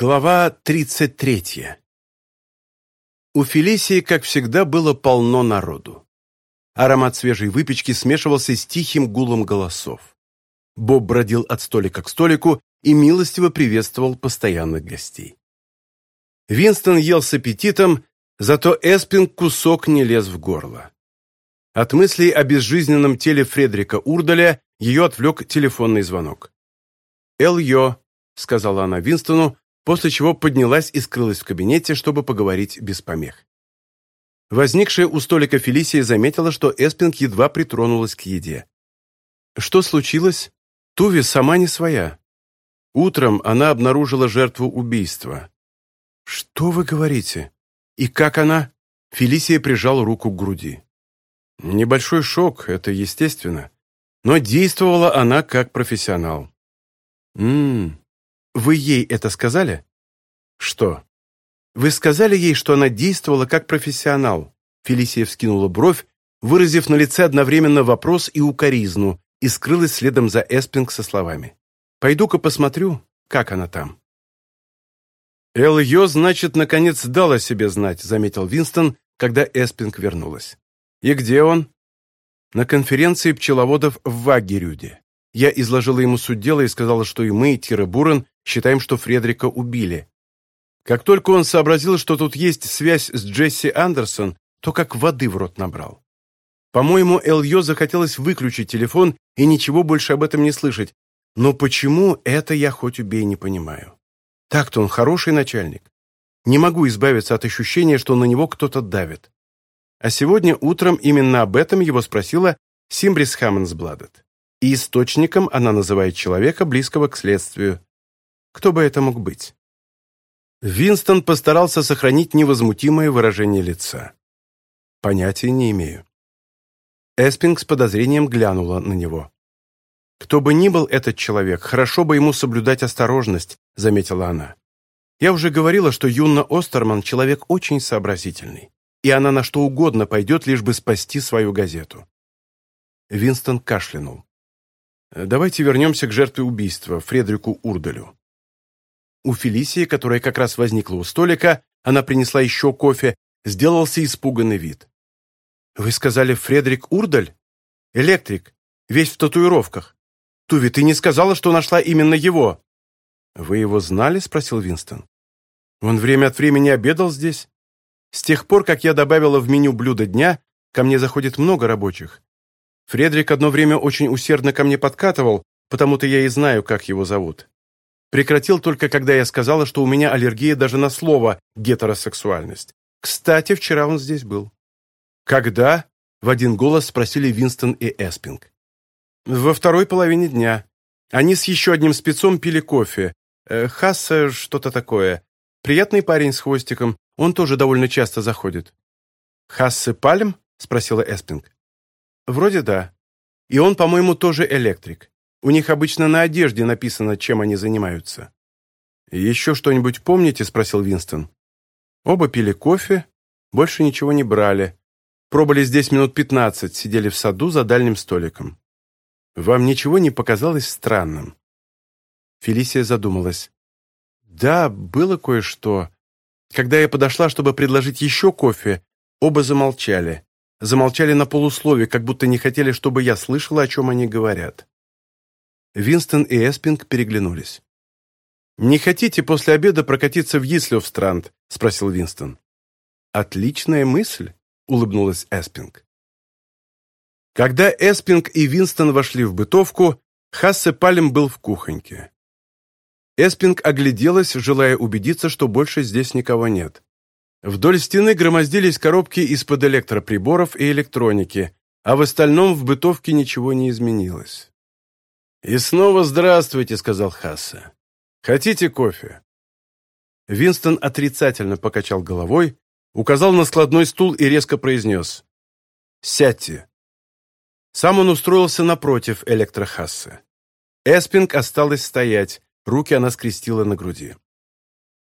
Глава 33. У Фелисии, как всегда, было полно народу. Аромат свежей выпечки смешивался с тихим гулом голосов. Боб бродил от столика к столику и милостиво приветствовал постоянных гостей. Винстон ел с аппетитом, зато Эспин кусок не лез в горло. От мыслей о безжизненном теле Фредрика Урдаля ее отвлек телефонный звонок. «Эл-Йо», — сказала она Винстону, после чего поднялась и скрылась в кабинете, чтобы поговорить без помех. Возникшая у столика Фелисия заметила, что Эспинг едва притронулась к еде. Что случилось? Туви сама не своя. Утром она обнаружила жертву убийства. «Что вы говорите? И как она?» Фелисия прижала руку к груди. Небольшой шок, это естественно. Но действовала она как профессионал. «Ммм, вы ей это сказали? Что? Вы сказали ей, что она действовала как профессионал. Фелисия вскинула бровь, выразив на лице одновременно вопрос и укоризну, и скрылась следом за Эспинг со словами. «Пойду-ка посмотрю, как она там». «Эл-Йо, значит, наконец дала себе знать», — заметил Винстон, когда Эспинг вернулась. «И где он?» «На конференции пчеловодов в Вагерюде». Я изложила ему суть дела и сказала, что и мы, Тира Бурен, считаем, что Фредерика убили. Как только он сообразил, что тут есть связь с Джесси Андерсон, то как воды в рот набрал. По-моему, Эльё захотелось выключить телефон и ничего больше об этом не слышать. Но почему, это я хоть убей не понимаю. Так-то он хороший начальник. Не могу избавиться от ощущения, что на него кто-то давит. А сегодня утром именно об этом его спросила Симбрис Хаммонсбладет. и источником она называет человека, близкого к следствию. Кто бы это мог быть? Винстон постарался сохранить невозмутимое выражение лица. Понятия не имею. Эспинг с подозрением глянула на него. «Кто бы ни был этот человек, хорошо бы ему соблюдать осторожность», — заметила она. «Я уже говорила, что Юнна Остерман — человек очень сообразительный, и она Э, давайте вернемся к жертве убийства, Фредерику Урдалю. У Фелисии, которая как раз возникла у столика, она принесла еще кофе, сделался испуганный вид. «Вы сказали Фредерик Урдаль? Электрик, весь в татуировках. Туви, ты не сказала, что нашла именно его?» «Вы его знали?» – спросил Винстон. «Он время от времени обедал здесь. С тех пор, как я добавила в меню блюдо дня, ко мне заходит много рабочих. Фредерик одно время очень усердно ко мне подкатывал, потому-то я и знаю, как его зовут. Прекратил только, когда я сказала, что у меня аллергия даже на слово «гетеросексуальность». Кстати, вчера он здесь был. «Когда?» — в один голос спросили Винстон и Эспинг. «Во второй половине дня. Они с еще одним спецом пили кофе. Э, Хасса что-то такое. Приятный парень с хвостиком. Он тоже довольно часто заходит». «Хассе Пальм?» — спросила Эспинг. Вроде да. И он, по-моему, тоже электрик. У них обычно на одежде написано, чем они занимаются. «Еще что-нибудь помните?» – спросил Винстон. Оба пили кофе, больше ничего не брали. Пробыли здесь минут пятнадцать, сидели в саду за дальним столиком. Вам ничего не показалось странным?» Фелисия задумалась. «Да, было кое-что. Когда я подошла, чтобы предложить еще кофе, оба замолчали замолчали на полуслове, как будто не хотели, чтобы я слышала, о чем они говорят. Винстон и Эспинг переглянулись. «Не хотите после обеда прокатиться в Йислёвстранд?» — спросил Винстон. «Отличная мысль», — улыбнулась Эспинг. Когда Эспинг и Винстон вошли в бытовку, Хассе Палем был в кухоньке. Эспинг огляделась, желая убедиться, что больше здесь никого нет. Вдоль стены громоздились коробки из-под электроприборов и электроники, а в остальном в бытовке ничего не изменилось. «И снова здравствуйте», — сказал Хасса. «Хотите кофе?» Винстон отрицательно покачал головой, указал на складной стул и резко произнес «Сядьте». Сам он устроился напротив электрохассы. Эспинг осталась стоять, руки она скрестила на груди.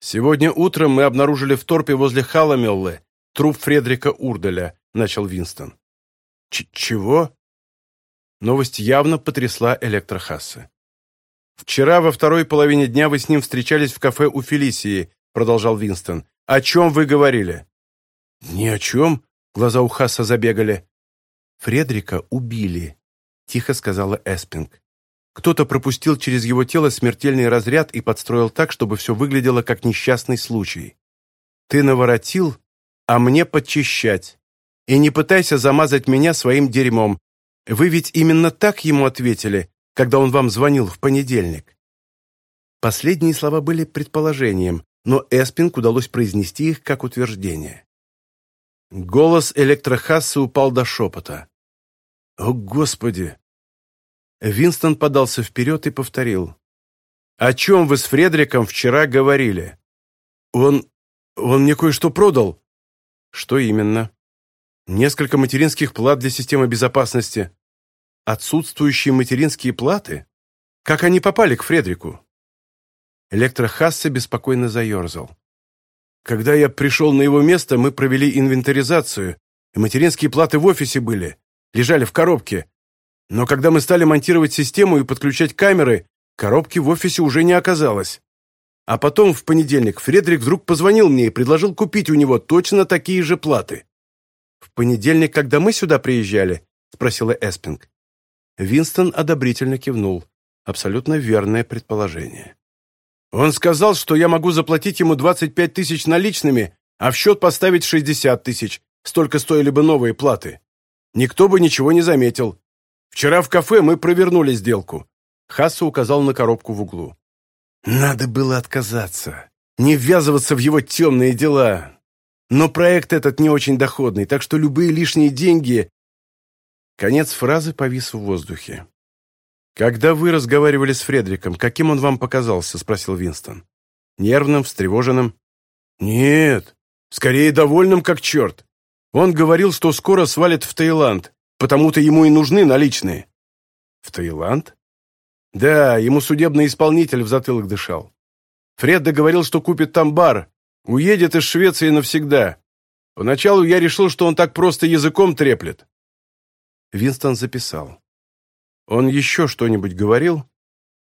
«Сегодня утром мы обнаружили в торпе возле Халамеллы труп Фредрика Урделя», — начал Винстон. Ч «Чего?» Новость явно потрясла электрохассы. «Вчера во второй половине дня вы с ним встречались в кафе у Фелисии», — продолжал Винстон. «О чем вы говорили?» «Ни о чем», — глаза у Хасса забегали. «Фредрика убили», — тихо сказала Эспинг. Кто-то пропустил через его тело смертельный разряд и подстроил так, чтобы все выглядело как несчастный случай. Ты наворотил, а мне подчищать. И не пытайся замазать меня своим дерьмом. Вы ведь именно так ему ответили, когда он вам звонил в понедельник. Последние слова были предположением, но Эспинг удалось произнести их как утверждение. Голос электрохассы упал до шепота. «О, Господи! Винстон подался вперед и повторил. «О чем вы с Фредериком вчера говорили?» «Он... он мне кое-что продал». «Что именно?» «Несколько материнских плат для системы безопасности». «Отсутствующие материнские платы? Как они попали к Фредерику?» Электрохасса беспокойно заерзал. «Когда я пришел на его место, мы провели инвентаризацию. И материнские платы в офисе были, лежали в коробке. Но когда мы стали монтировать систему и подключать камеры, коробки в офисе уже не оказалось. А потом, в понедельник, Фредерик вдруг позвонил мне и предложил купить у него точно такие же платы. «В понедельник, когда мы сюда приезжали?» – спросила Эспинг. Винстон одобрительно кивнул. Абсолютно верное предположение. «Он сказал, что я могу заплатить ему 25 тысяч наличными, а в счет поставить 60 тысяч. Столько стоили бы новые платы. Никто бы ничего не заметил. Вчера в кафе мы провернули сделку». Хасса указал на коробку в углу. «Надо было отказаться. Не ввязываться в его темные дела. Но проект этот не очень доходный, так что любые лишние деньги...» Конец фразы повис в воздухе. «Когда вы разговаривали с Фредриком, каким он вам показался?» – спросил Винстон. «Нервным, встревоженным?» «Нет, скорее довольным, как черт. Он говорил, что скоро свалит в Таиланд. потому-то ему и нужны наличные». «В Таиланд?» «Да, ему судебный исполнитель в затылок дышал. Фред договорил, что купит там бар, уедет из Швеции навсегда. Поначалу я решил, что он так просто языком треплет». Винстон записал. Он еще что-нибудь говорил?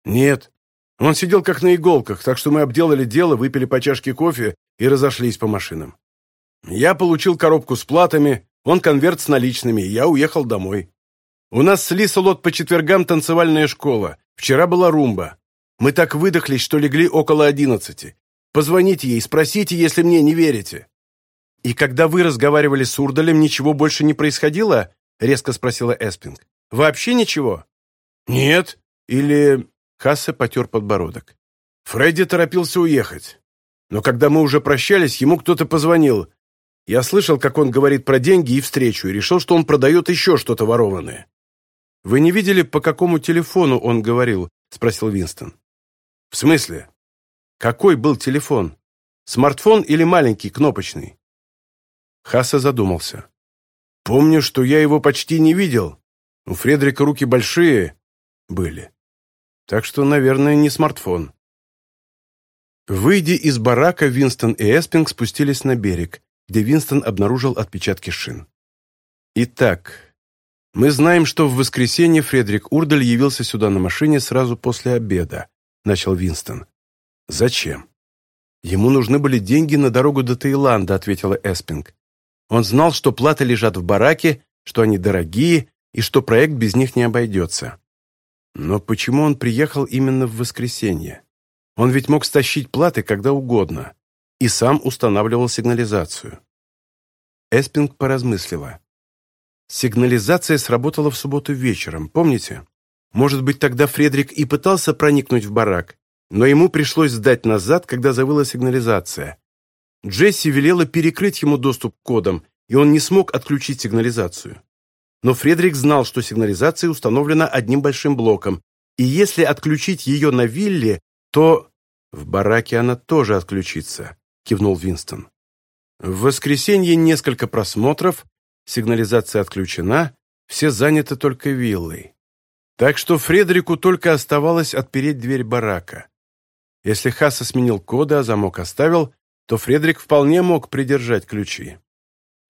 Нет. Он сидел как на иголках, так что мы обделали дело, выпили по чашке кофе и разошлись по машинам. Я получил коробку с платами, Вон конверт с наличными, я уехал домой. У нас с Лисолот по четвергам танцевальная школа. Вчера была румба. Мы так выдохлись, что легли около одиннадцати. Позвоните ей, спросите, если мне не верите». «И когда вы разговаривали с Урдалем, ничего больше не происходило?» — резко спросила Эспинг. «Вообще ничего?» «Нет». Или... Хассе потер подбородок. Фредди торопился уехать. Но когда мы уже прощались, ему кто-то позвонил. Я слышал, как он говорит про деньги и встречу, и решил, что он продает еще что-то ворованное. «Вы не видели, по какому телефону он говорил?» – спросил Винстон. «В смысле? Какой был телефон? Смартфон или маленький, кнопочный?» Хасса задумался. «Помню, что я его почти не видел. У Фредрика руки большие, были. Так что, наверное, не смартфон. Выйдя из барака, Винстон и Эспинг спустились Девинстон обнаружил отпечатки шин. Итак, мы знаем, что в воскресенье Фредерик Урдель явился сюда на машине сразу после обеда, начал Винстон. Зачем? Ему нужны были деньги на дорогу до Таиланда, ответила Эспинг. Он знал, что платы лежат в бараке, что они дорогие и что проект без них не обойдется. Но почему он приехал именно в воскресенье? Он ведь мог стащить платы когда угодно и сам устанавливал сигнализацию. Эспинг поразмыслила. Сигнализация сработала в субботу вечером, помните? Может быть, тогда Фредрик и пытался проникнуть в барак, но ему пришлось сдать назад, когда завыла сигнализация. Джесси велела перекрыть ему доступ к кодам, и он не смог отключить сигнализацию. Но Фредрик знал, что сигнализация установлена одним большим блоком, и если отключить ее на вилле, то... В бараке она тоже отключится кивнул Винстон. В воскресенье несколько просмотров, сигнализация отключена, все заняты только виллой. Так что Фредерику только оставалось отпереть дверь барака. Если Хаса сменил коды, а замок оставил, то Фредерик вполне мог придержать ключи.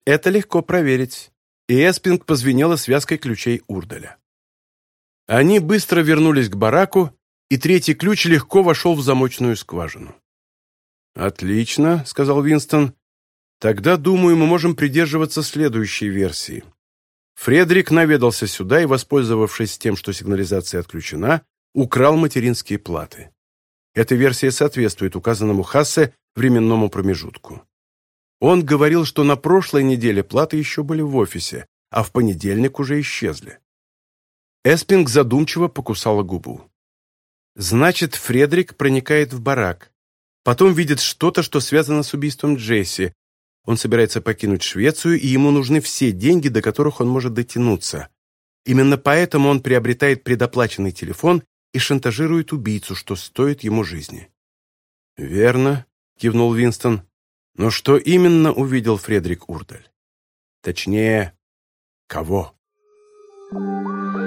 Это легко проверить, и Эспинг позвенела связкой ключей Урдаля. Они быстро вернулись к бараку, и третий ключ легко вошел в замочную скважину. «Отлично», — сказал Винстон. «Тогда, думаю, мы можем придерживаться следующей версии». Фредерик наведался сюда и, воспользовавшись тем, что сигнализация отключена, украл материнские платы. Эта версия соответствует указанному Хассе временному промежутку. Он говорил, что на прошлой неделе платы еще были в офисе, а в понедельник уже исчезли. Эспинг задумчиво покусала губу. «Значит, Фредерик проникает в барак, Потом видит что-то, что связано с убийством Джесси. Он собирается покинуть Швецию, и ему нужны все деньги, до которых он может дотянуться. Именно поэтому он приобретает предоплаченный телефон и шантажирует убийцу, что стоит ему жизни. «Верно», — кивнул Винстон. «Но что именно увидел Фредерик Урдаль? Точнее, кого?» Thank you.